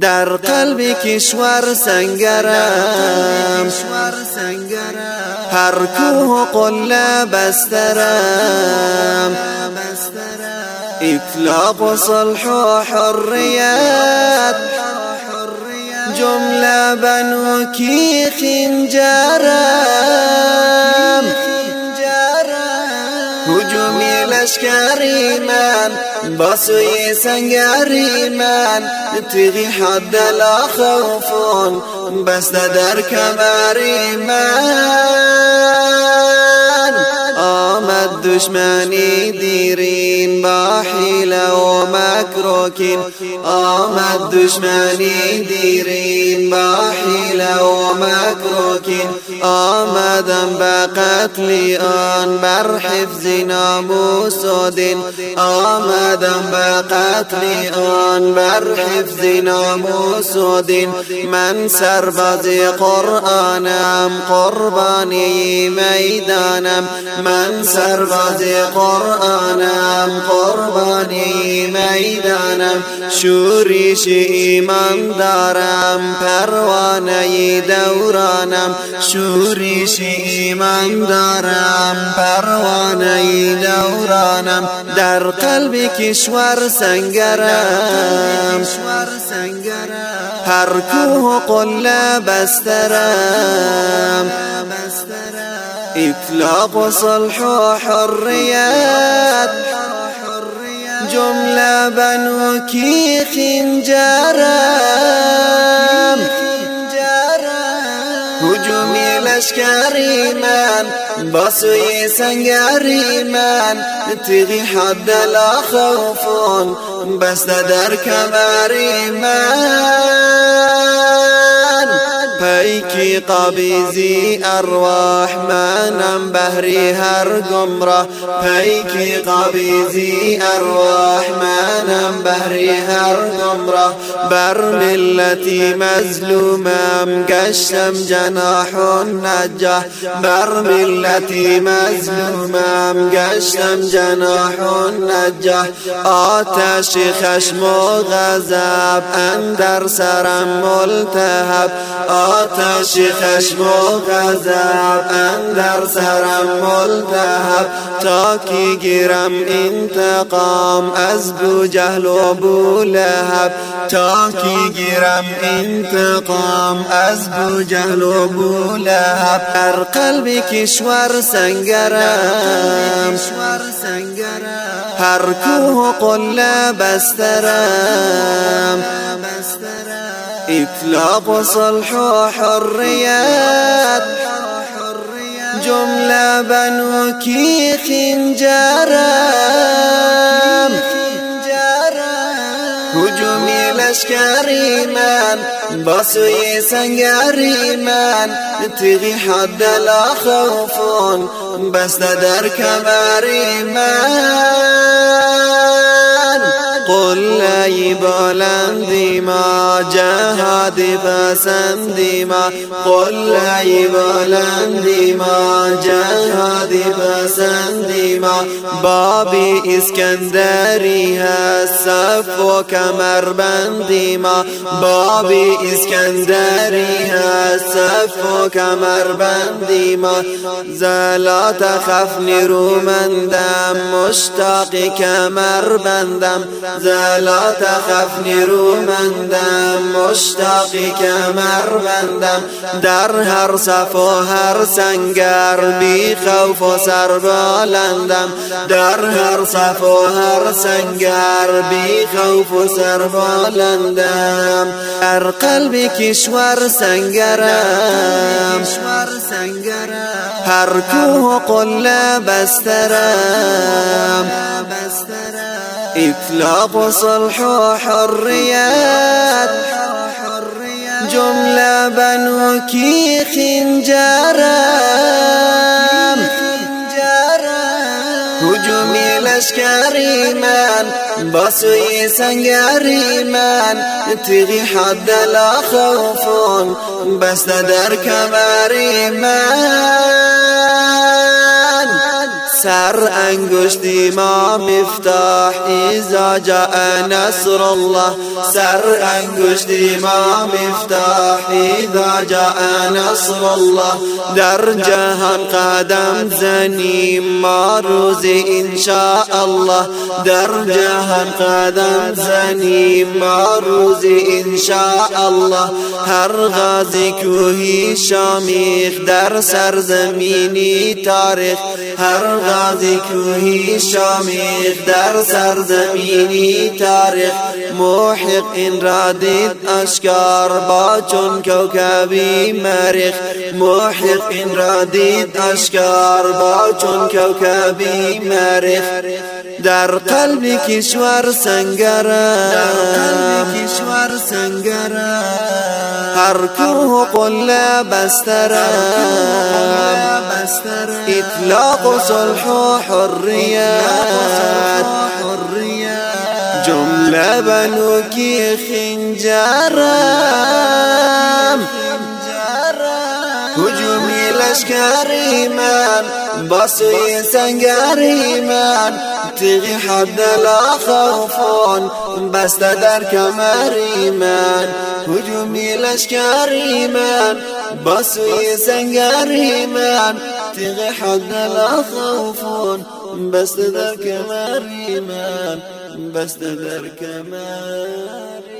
در قلب کشور سنگرم. هر کوه و قله بسترم. اطلاق و صلح و حریت. جمله بنو کی خنجرم سوی سنگری من. تیغی حد لا خوفون بسته در کمری من. آمد با حیله و مکروکین آمد دشمنی دیرین با حیله و مکروکین آمدم به قتل آن بر حفظ ناموس و دین آمدم به قتل آن بر حفظ ناموس و دین من سرباز قرآنم قربانی میدانم. من سرباز قرآنم قربانی میدانم. شوریش ایمان دارم پروانه دورانم. شوریش ایمان دارم پروانه دورانم. در قلب کشور سنگرم. هر کوه قله بسترم. اطلاق و صلح و حریت. جمله بنو کی خنجرم؟ هجومی لشکری من با سوی من. تیغی حد لا خوفون بسته در کمری من. پیکی قابیزی ارواح منم بهری هر گمراه. پیکی قابیزی ارواح منم بهری هر گمراه. بر ملتی مظلومم گشتم جناح نجاه بر ملتی مظلومم گشتم جناح نجاه آتش خشم و اندر سرم ملتهب. آتش خشم و اندر سرم ملتهب. تا کی انتقام از بو جهل و بو لهب. تا کی انتقام از بو جهل و بو لهب. در قلب کشور سنگرم. هر کوه قله بسترم. و صلح و حریت جملة بنوکی خنجرم هجومی لشکری من سوی سنگری من تیغی حد لا خوفون بسته در کمری من قلعی بلندی ما جهادی پسندی ما قلعی بلندی ما جهادی پسندی ما بابی اسکندری هست صف و کمر بندی ما بابی اسکندری هست صف و کمر بندی ما زلات خف نیرومندم مشتاق کمر بندم زلا تخف نیرومندم مشتاقی کمر بندم در هر صف و هر سنگر بی خوف و سر در هر صف و هر سنگر بی خوف و سر بالندم در قلب کشور سنگرم هر کوه و قله بسترم. و صلح و حریت جملة بنو کی خنجرم هجومی لشکری من سوی سنگری من تیغی حد لا خوفون بسته در کمری من سر انگشتی ما مفتاح ایزا جاء نصر الله سر انگشتی ما مفتاح ایزا جاء نصر الله در جهان قدم زنیم ما روز انشاء الله در جهان قدم زنیم ما روز انشاء الله هر غازی کوهی شامخ در سرزمینی تاریخ. هر غازی کوهی شامخ در سرزمینی تاریخ. محق این را دید آشکارا چون کوکبی مریخ. محق این را دید اشکار با چون کوکبی مریخ. در قلب کشور سنگرم کشور سنگرم هر کوه قله بسترم اطلاق صلح و حریت. جمله بنوکی خنجرم. هجومی لشکری من باسوی سنگری من تیغی حد لا خوفون بسته در کمری من هجومی لشکری من باسوی سنگری من تیغی حد لا خوفون بسته در کمری من بسته در کمری